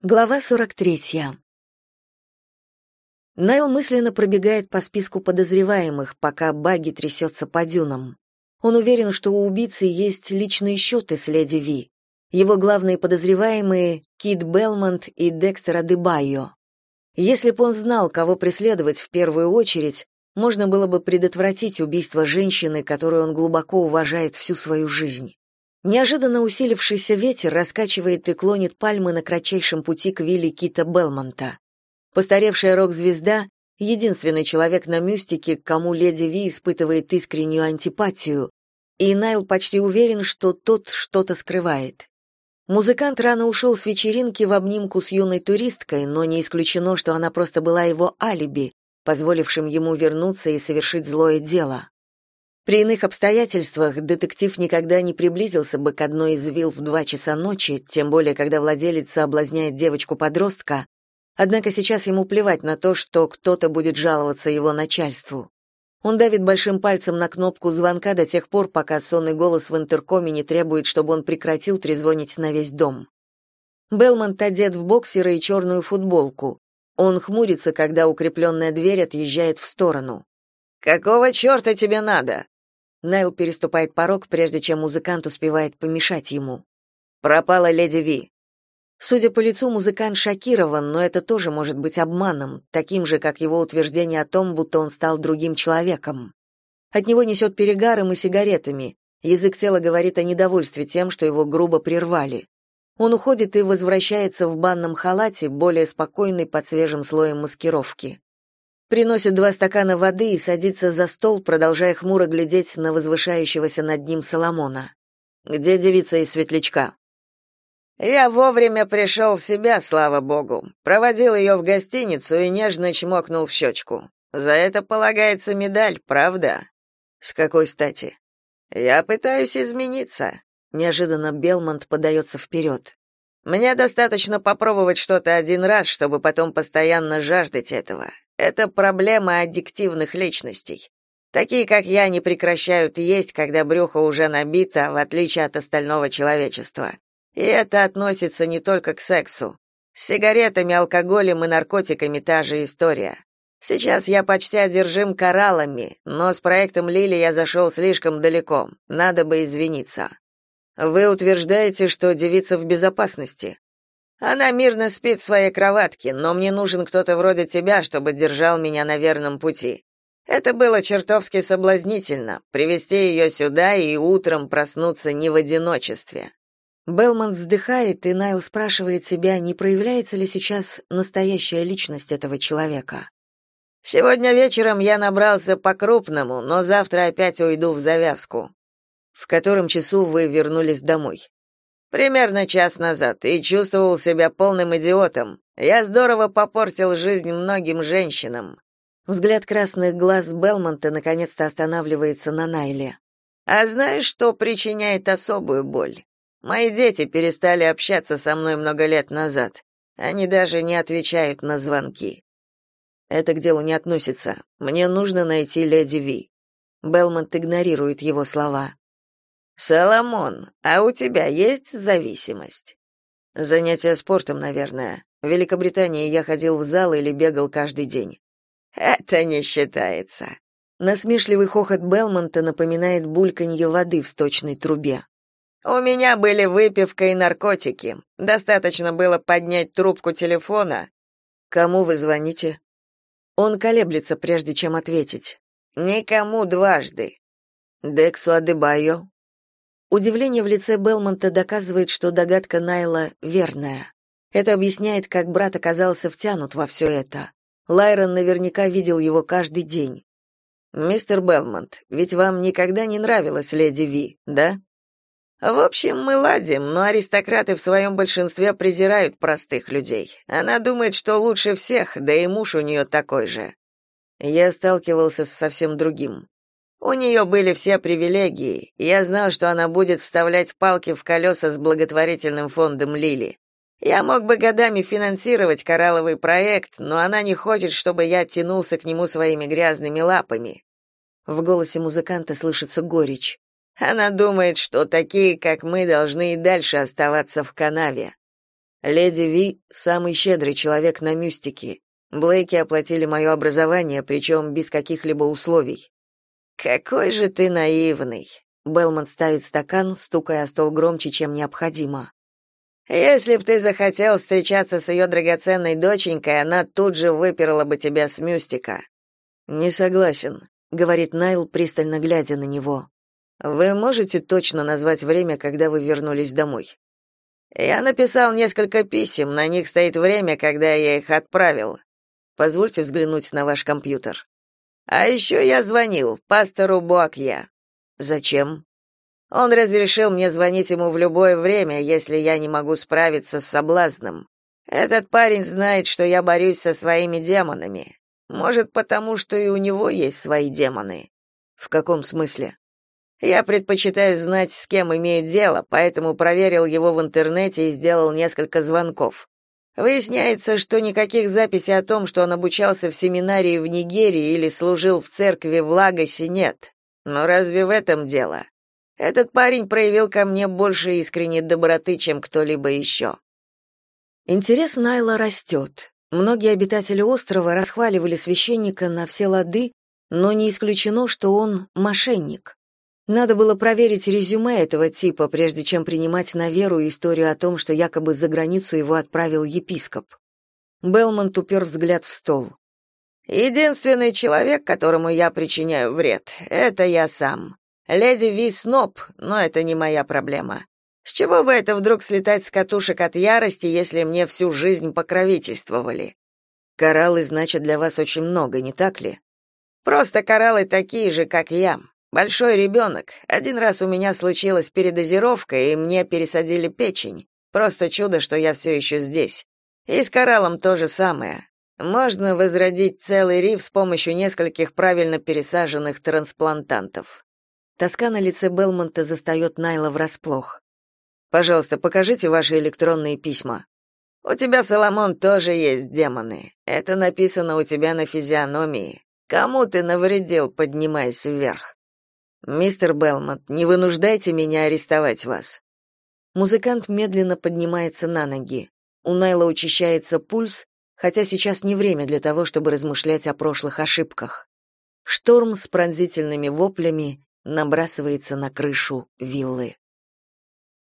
Глава 43. Найл мысленно пробегает по списку подозреваемых, пока Багги трясется по дюнам. Он уверен, что у убийцы есть личные счеты с леди Ви. Его главные подозреваемые — Кит Белмонт и Декстер Адебайо. Если бы он знал, кого преследовать в первую очередь, можно было бы предотвратить убийство женщины, которую он глубоко уважает всю свою жизнь. Неожиданно усилившийся ветер раскачивает и клонит пальмы на кратчайшем пути к вилле Кита Белмонта. Постаревшая рок-звезда — единственный человек на мюстике, к кому леди Ви испытывает искреннюю антипатию, и Найл почти уверен, что тот что-то скрывает. Музыкант рано ушел с вечеринки в обнимку с юной туристкой, но не исключено, что она просто была его алиби, позволившим ему вернуться и совершить злое дело. При иных обстоятельствах детектив никогда не приблизился бы к одной из вилл в два часа ночи, тем более когда владелец соблазняет девочку-подростка, однако сейчас ему плевать на то, что кто-то будет жаловаться его начальству. Он давит большим пальцем на кнопку звонка до тех пор, пока сонный голос в интеркоме не требует, чтобы он прекратил трезвонить на весь дом. Белмонт одет в боксеры и черную футболку. Он хмурится, когда укрепленная дверь отъезжает в сторону. «Какого черта тебе надо?» Найл переступает порог, прежде чем музыкант успевает помешать ему. Пропала леди Ви. Судя по лицу, музыкант шокирован, но это тоже может быть обманом, таким же, как его утверждение о том, будто он стал другим человеком. От него несет перегаром и сигаретами. Язык тела говорит о недовольстве тем, что его грубо прервали. Он уходит и возвращается в банном халате, более спокойный под свежим слоем маскировки приносит два стакана воды и садится за стол, продолжая хмуро глядеть на возвышающегося над ним Соломона. Где девица из светлячка? Я вовремя пришел в себя, слава богу. Проводил ее в гостиницу и нежно чмокнул в щечку. За это полагается медаль, правда? С какой стати? Я пытаюсь измениться. Неожиданно Белмонт подается вперед. Мне достаточно попробовать что-то один раз, чтобы потом постоянно жаждать этого. Это проблема аддиктивных личностей. Такие, как я, не прекращают есть, когда брюхо уже набито, в отличие от остального человечества. И это относится не только к сексу. С сигаретами, алкоголем и наркотиками та же история. Сейчас я почти одержим кораллами, но с проектом Лили я зашел слишком далеко. Надо бы извиниться. Вы утверждаете, что девица в безопасности? Она мирно спит в своей кроватке, но мне нужен кто-то вроде тебя, чтобы держал меня на верном пути. Это было чертовски соблазнительно привести ее сюда и утром проснуться не в одиночестве. Белман вздыхает, и Найл спрашивает себя, не проявляется ли сейчас настоящая личность этого человека. Сегодня вечером я набрался по-крупному, но завтра опять уйду в завязку. В котором часу вы вернулись домой? Примерно час назад и чувствовал себя полным идиотом. Я здорово попортил жизнь многим женщинам. Взгляд красных глаз Белмонта наконец-то останавливается на Найле. А знаешь, что причиняет особую боль? Мои дети перестали общаться со мной много лет назад. Они даже не отвечают на звонки. Это к делу не относится. Мне нужно найти леди Ви. Белмонт игнорирует его слова. Соломон, а у тебя есть зависимость? Занятия спортом, наверное. В Великобритании я ходил в зал или бегал каждый день. Это не считается. Насмешливый хохот Белмонта напоминает бульканье воды в сточной трубе. У меня были выпивка и наркотики. Достаточно было поднять трубку телефона. Кому вы звоните? Он колеблется, прежде чем ответить. Никому дважды. Дексу Адебайо, Удивление в лице Белмонта доказывает, что догадка Найла верная. Это объясняет, как брат оказался втянут во все это. Лайрон наверняка видел его каждый день. «Мистер Белмонт, ведь вам никогда не нравилась леди Ви, да?» «В общем, мы ладим, но аристократы в своем большинстве презирают простых людей. Она думает, что лучше всех, да и муж у нее такой же». Я сталкивался с совсем другим. У нее были все привилегии, и я знал, что она будет вставлять палки в колеса с благотворительным фондом Лили. Я мог бы годами финансировать коралловый проект, но она не хочет, чтобы я тянулся к нему своими грязными лапами. В голосе музыканта слышится горечь. Она думает, что такие, как мы, должны и дальше оставаться в канаве. Леди Ви — самый щедрый человек на мюстике. Блейки оплатили мое образование, причем без каких-либо условий. Какой же ты наивный. Белмон ставит стакан, стукая о стол громче, чем необходимо. Если б ты захотел встречаться с ее драгоценной доченькой, она тут же выперла бы тебя с мюстика. Не согласен, говорит Найл, пристально глядя на него. Вы можете точно назвать время, когда вы вернулись домой? Я написал несколько писем, на них стоит время, когда я их отправил. Позвольте взглянуть на ваш компьютер. А еще я звонил пастору Буакья. Зачем? Он разрешил мне звонить ему в любое время, если я не могу справиться с соблазном. Этот парень знает, что я борюсь со своими демонами. Может, потому что и у него есть свои демоны. В каком смысле? Я предпочитаю знать, с кем имею дело, поэтому проверил его в интернете и сделал несколько звонков. Выясняется, что никаких записей о том, что он обучался в семинарии в Нигерии или служил в церкви в Лагосе, нет. Но разве в этом дело? Этот парень проявил ко мне больше искренней доброты, чем кто-либо еще. Интерес Найла растет. Многие обитатели острова расхваливали священника на все лады, но не исключено, что он мошенник. Надо было проверить резюме этого типа, прежде чем принимать на веру историю о том, что якобы за границу его отправил епископ. Белмонт упер взгляд в стол. «Единственный человек, которому я причиняю вред, это я сам. Леди Ви сноб, но это не моя проблема. С чего бы это вдруг слетать с катушек от ярости, если мне всю жизнь покровительствовали? Кораллы значат для вас очень много, не так ли? Просто кораллы такие же, как я. Большой ребенок. Один раз у меня случилась передозировка, и мне пересадили печень. Просто чудо, что я все еще здесь. И с кораллом то же самое. Можно возродить целый риф с помощью нескольких правильно пересаженных трансплантантов. Тоска на лице Белмонта застает Найла врасплох. Пожалуйста, покажите ваши электронные письма. У тебя, Соломон, тоже есть демоны. Это написано у тебя на физиономии. Кому ты навредил, поднимаясь вверх? Мистер Белмонт, не вынуждайте меня арестовать вас. Музыкант медленно поднимается на ноги. У Найла учащается пульс, хотя сейчас не время для того, чтобы размышлять о прошлых ошибках. Шторм с пронзительными воплями набрасывается на крышу виллы.